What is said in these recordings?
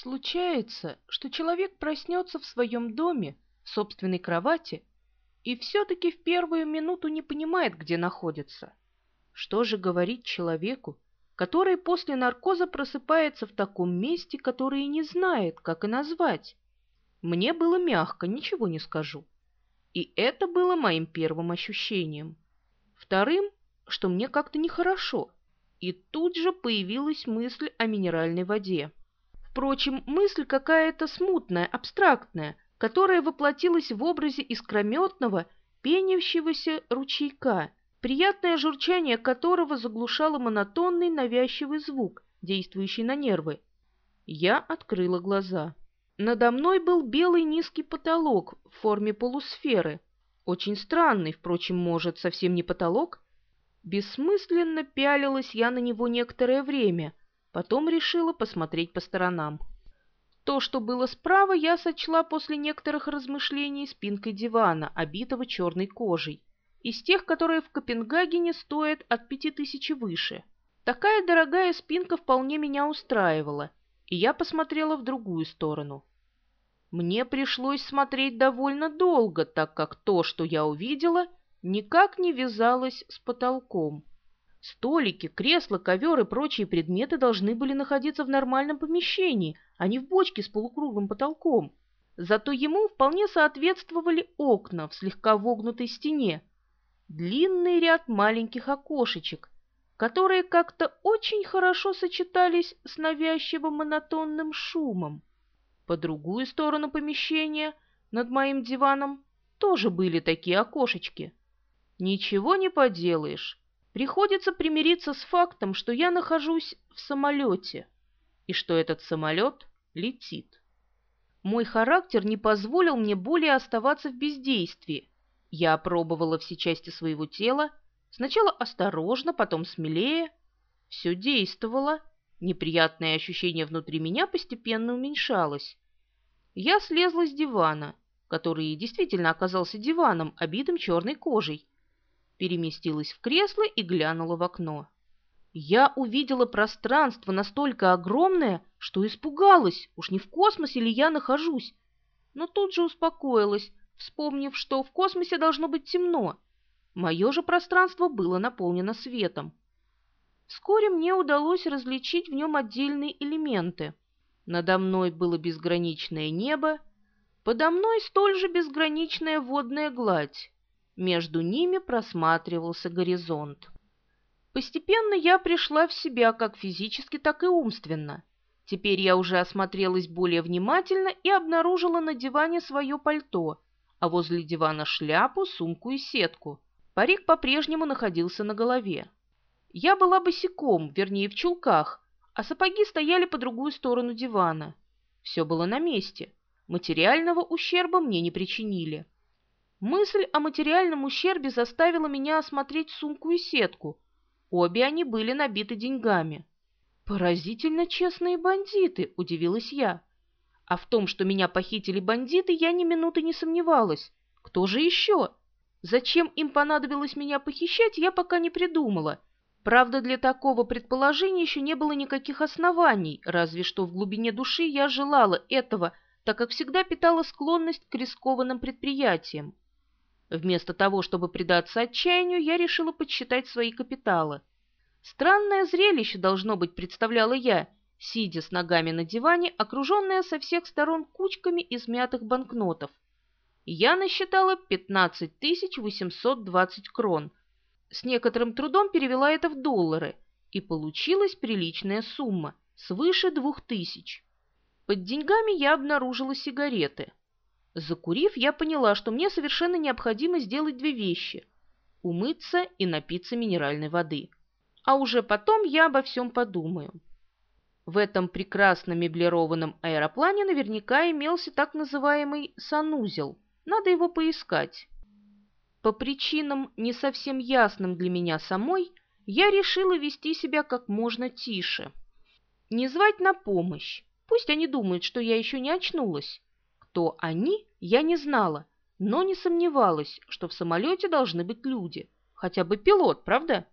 Случается, что человек проснется в своем доме, в собственной кровати, и все-таки в первую минуту не понимает, где находится. Что же говорить человеку, который после наркоза просыпается в таком месте, которое не знает, как и назвать? Мне было мягко, ничего не скажу. И это было моим первым ощущением. Вторым, что мне как-то нехорошо. И тут же появилась мысль о минеральной воде. Впрочем, мысль какая-то смутная, абстрактная, которая воплотилась в образе искрометного, пенящегося ручейка, приятное журчание которого заглушало монотонный навязчивый звук, действующий на нервы. Я открыла глаза. Надо мной был белый низкий потолок в форме полусферы. Очень странный, впрочем, может, совсем не потолок. Бессмысленно пялилась я на него некоторое время, потом решила посмотреть по сторонам. То, что было справа, я сочла после некоторых размышлений спинкой дивана, обитого черной кожей из тех, которые в Копенгагене стоят от пяти тысяч выше. Такая дорогая спинка вполне меня устраивала, и я посмотрела в другую сторону. Мне пришлось смотреть довольно долго, так как то, что я увидела, никак не вязалось с потолком. Столики, кресла, ковер и прочие предметы должны были находиться в нормальном помещении, а не в бочке с полукруглым потолком. Зато ему вполне соответствовали окна в слегка вогнутой стене, длинный ряд маленьких окошечек, которые как-то очень хорошо сочетались с навязчивым монотонным шумом. По другую сторону помещения, над моим диваном, тоже были такие окошечки. Ничего не поделаешь. Приходится примириться с фактом, что я нахожусь в самолете, и что этот самолет летит. Мой характер не позволил мне более оставаться в бездействии, я опробовала все части своего тела, сначала осторожно, потом смелее. Все действовало, неприятное ощущение внутри меня постепенно уменьшалось. Я слезла с дивана, который действительно оказался диваном, обитым черной кожей, переместилась в кресло и глянула в окно. Я увидела пространство настолько огромное, что испугалась, уж не в космосе ли я нахожусь, но тут же успокоилась, вспомнив, что в космосе должно быть темно. Мое же пространство было наполнено светом. Вскоре мне удалось различить в нем отдельные элементы. Надо мной было безграничное небо, подо мной столь же безграничная водная гладь. Между ними просматривался горизонт. Постепенно я пришла в себя как физически, так и умственно. Теперь я уже осмотрелась более внимательно и обнаружила на диване свое пальто, а возле дивана шляпу, сумку и сетку. Парик по-прежнему находился на голове. Я была босиком, вернее, в чулках, а сапоги стояли по другую сторону дивана. Все было на месте. Материального ущерба мне не причинили. Мысль о материальном ущербе заставила меня осмотреть сумку и сетку. Обе они были набиты деньгами. «Поразительно честные бандиты», — удивилась я. А в том, что меня похитили бандиты, я ни минуты не сомневалась. Кто же еще? Зачем им понадобилось меня похищать, я пока не придумала. Правда, для такого предположения еще не было никаких оснований, разве что в глубине души я желала этого, так как всегда питала склонность к рискованным предприятиям. Вместо того, чтобы предаться отчаянию, я решила подсчитать свои капиталы. Странное зрелище, должно быть, представляла я, сидя с ногами на диване, окруженная со всех сторон кучками измятых банкнотов. Я насчитала 15 820 крон. С некоторым трудом перевела это в доллары, и получилась приличная сумма, свыше двух тысяч. Под деньгами я обнаружила сигареты. Закурив, я поняла, что мне совершенно необходимо сделать две вещи – умыться и напиться минеральной воды. А уже потом я обо всем подумаю. В этом прекрасно меблированном аэроплане наверняка имелся так называемый санузел. Надо его поискать. По причинам, не совсем ясным для меня самой, я решила вести себя как можно тише. Не звать на помощь. Пусть они думают, что я еще не очнулась. Кто они, я не знала, но не сомневалась, что в самолете должны быть люди. Хотя бы пилот, правда?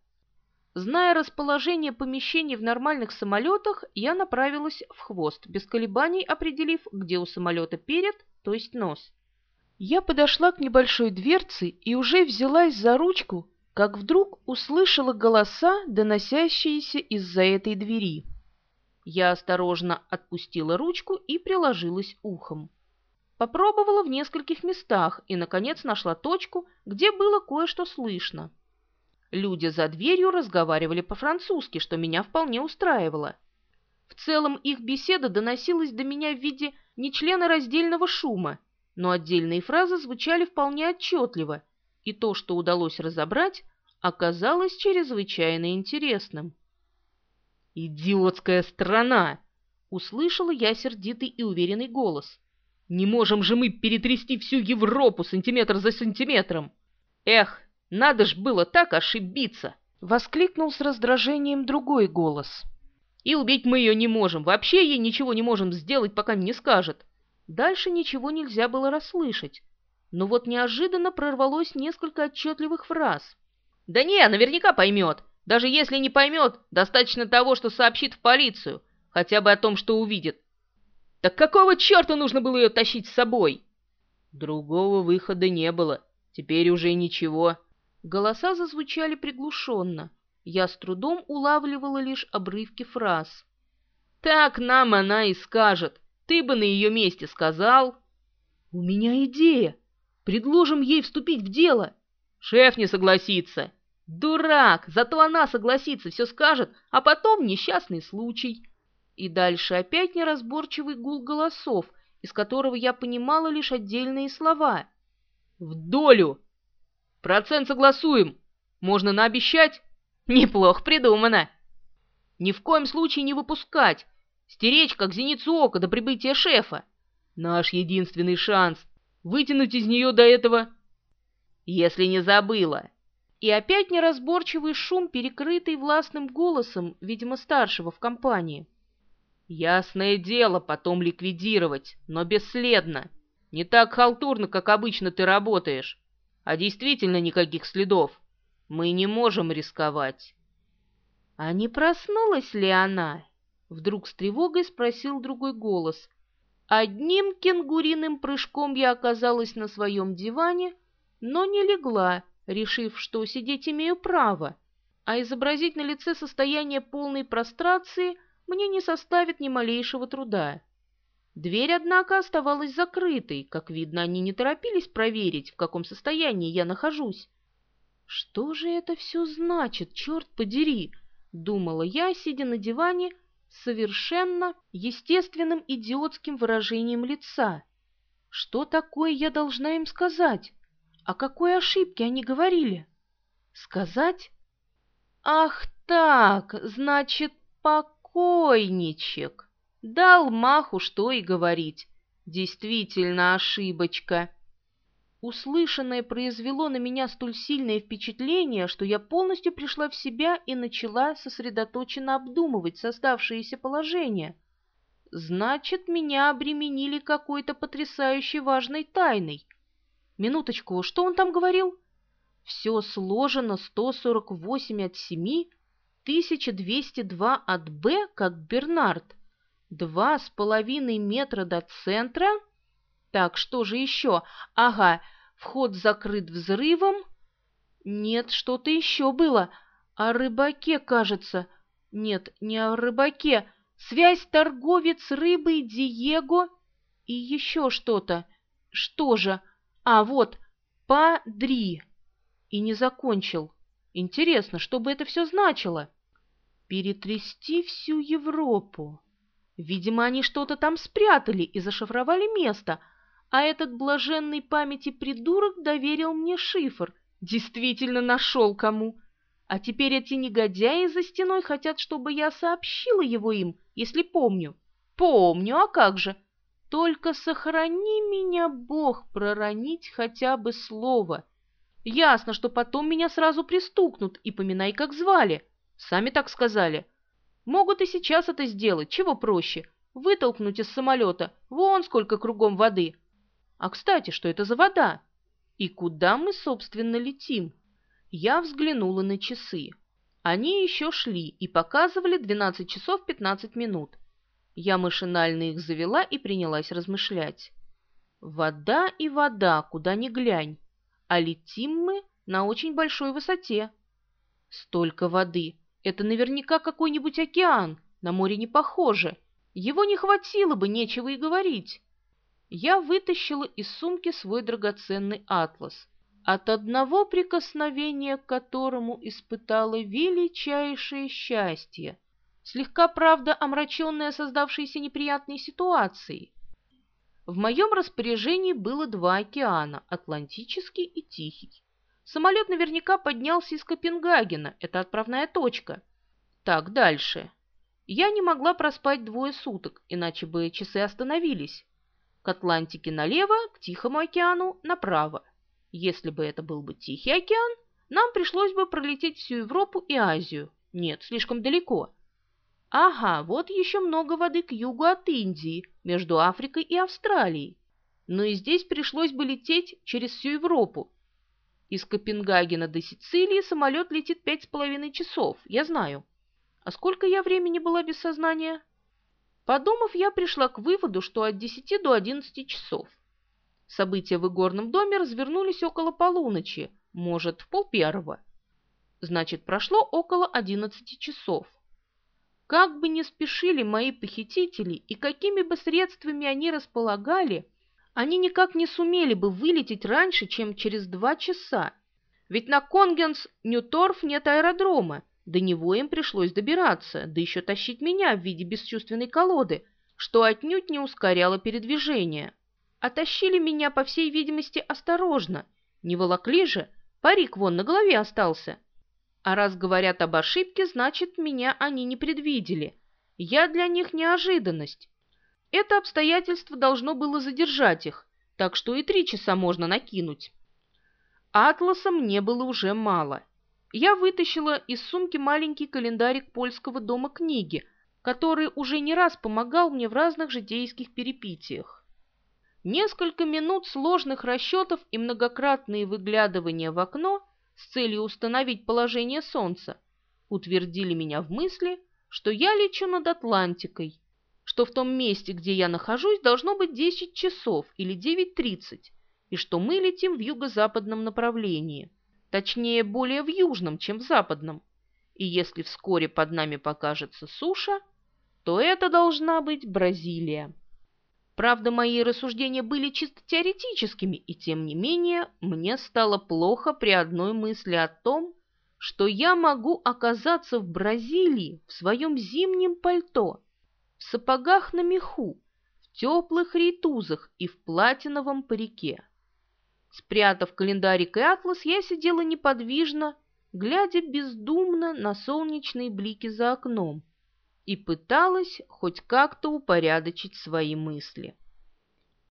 Зная расположение помещений в нормальных самолетах, я направилась в хвост, без колебаний определив, где у самолета перед, то есть нос. Я подошла к небольшой дверце и уже взялась за ручку, как вдруг услышала голоса, доносящиеся из-за этой двери. Я осторожно отпустила ручку и приложилась ухом. Попробовала в нескольких местах и, наконец, нашла точку, где было кое-что слышно. Люди за дверью разговаривали по-французски, что меня вполне устраивало. В целом их беседа доносилась до меня в виде нечленораздельного шума, но отдельные фразы звучали вполне отчетливо, и то, что удалось разобрать, оказалось чрезвычайно интересным. «Идиотская страна!» — услышала я сердитый и уверенный голос. «Не можем же мы перетрясти всю Европу сантиметр за сантиметром! Эх, надо ж было так ошибиться!» — воскликнул с раздражением другой голос. «И убить мы ее не можем, вообще ей ничего не можем сделать, пока не скажет». Дальше ничего нельзя было расслышать, но вот неожиданно прорвалось несколько отчетливых фраз. «Да не, наверняка поймет. Даже если не поймет, достаточно того, что сообщит в полицию, хотя бы о том, что увидит. Так какого черта нужно было ее тащить с собой?» Другого выхода не было. Теперь уже ничего. Голоса зазвучали приглушенно. Я с трудом улавливала лишь обрывки фраз. «Так нам она и скажет. Ты бы на ее месте сказал». «У меня идея. Предложим ей вступить в дело». «Шеф не согласится». «Дурак! Зато она согласится, все скажет, а потом несчастный случай». И дальше опять неразборчивый гул голосов, из которого я понимала лишь отдельные слова. «В долю!» Процент согласуем. Можно наобещать? Неплохо придумано. Ни в коем случае не выпускать. Стеречь, как зеницу ока, до прибытия шефа. Наш единственный шанс. Вытянуть из нее до этого... Если не забыла. И опять неразборчивый шум, перекрытый властным голосом, видимо, старшего в компании. Ясное дело, потом ликвидировать, но бесследно. Не так халтурно, как обычно ты работаешь а действительно никаких следов. Мы не можем рисковать. — А не проснулась ли она? — вдруг с тревогой спросил другой голос. Одним кенгуриным прыжком я оказалась на своем диване, но не легла, решив, что сидеть имею право, а изобразить на лице состояние полной прострации мне не составит ни малейшего труда. Дверь, однако, оставалась закрытой. Как видно, они не торопились проверить, в каком состоянии я нахожусь. «Что же это все значит, черт подери?» — думала я, сидя на диване совершенно естественным идиотским выражением лица. «Что такое я должна им сказать? О какой ошибке они говорили?» «Сказать?» «Ах так, значит, покойничек!» Дал маху, что и говорить. Действительно ошибочка. Услышанное произвело на меня столь сильное впечатление, что я полностью пришла в себя и начала сосредоточенно обдумывать создавшееся положение. Значит, меня обременили какой-то потрясающе важной тайной. Минуточку, что он там говорил? Все сложено 148 от 7, 1202 от Б, как Бернард. Два с половиной метра до центра? Так, что же еще? Ага, вход закрыт взрывом. Нет, что-то еще было. О рыбаке, кажется. Нет, не о рыбаке. Связь торговец рыбой Диего и еще что-то. Что же? А, вот, Падри. И не закончил. Интересно, что бы это все значило? Перетрясти всю Европу. Видимо, они что-то там спрятали и зашифровали место, а этот блаженный памяти придурок доверил мне шифр. Действительно нашел кому. А теперь эти негодяи за стеной хотят, чтобы я сообщила его им, если помню. Помню, а как же? Только сохрани меня, Бог, проронить хотя бы слово. Ясно, что потом меня сразу пристукнут и поминай, как звали. Сами так сказали. Могут и сейчас это сделать, чего проще. Вытолкнуть из самолета, вон сколько кругом воды. А, кстати, что это за вода? И куда мы, собственно, летим? Я взглянула на часы. Они еще шли и показывали 12 часов 15 минут. Я машинально их завела и принялась размышлять. Вода и вода, куда ни глянь, а летим мы на очень большой высоте. Столько воды! Это наверняка какой-нибудь океан, на море не похоже. Его не хватило бы, нечего и говорить. Я вытащила из сумки свой драгоценный атлас, от одного прикосновения к которому испытала величайшее счастье, слегка, правда, омраченное создавшейся неприятной ситуацией. В моем распоряжении было два океана – Атлантический и Тихий. Самолет наверняка поднялся из Копенгагена, это отправная точка. Так, дальше. Я не могла проспать двое суток, иначе бы часы остановились. К Атлантике налево, к Тихому океану направо. Если бы это был бы Тихий океан, нам пришлось бы пролететь всю Европу и Азию. Нет, слишком далеко. Ага, вот еще много воды к югу от Индии, между Африкой и Австралией. Но и здесь пришлось бы лететь через всю Европу, из Копенгагена до Сицилии самолет летит пять с половиной часов, я знаю. А сколько я времени была без сознания? Подумав, я пришла к выводу, что от десяти до одиннадцати часов. События в игорном доме развернулись около полуночи, может, в полпервого. Значит, прошло около одиннадцати часов. Как бы ни спешили мои похитители и какими бы средствами они располагали, они никак не сумели бы вылететь раньше, чем через два часа. Ведь на Конгенс-Ньюторф нет аэродрома, до него им пришлось добираться, да еще тащить меня в виде бесчувственной колоды, что отнюдь не ускоряло передвижение. А тащили меня, по всей видимости, осторожно. Не волокли же, парик вон на голове остался. А раз говорят об ошибке, значит, меня они не предвидели. Я для них неожиданность. Это обстоятельство должно было задержать их, так что и три часа можно накинуть. Атласа мне было уже мало. Я вытащила из сумки маленький календарик польского дома книги, который уже не раз помогал мне в разных житейских перипетиях. Несколько минут сложных расчетов и многократные выглядывания в окно с целью установить положение Солнца утвердили меня в мысли, что я лечу над Атлантикой, что в том месте, где я нахожусь, должно быть 10 часов или 9.30, и что мы летим в юго-западном направлении, точнее, более в южном, чем в западном. И если вскоре под нами покажется суша, то это должна быть Бразилия. Правда, мои рассуждения были чисто теоретическими, и тем не менее мне стало плохо при одной мысли о том, что я могу оказаться в Бразилии в своем зимнем пальто – в сапогах на меху, в теплых рейтузах и в платиновом парике. Спрятав календарик и атлас, я сидела неподвижно, глядя бездумно на солнечные блики за окном и пыталась хоть как-то упорядочить свои мысли.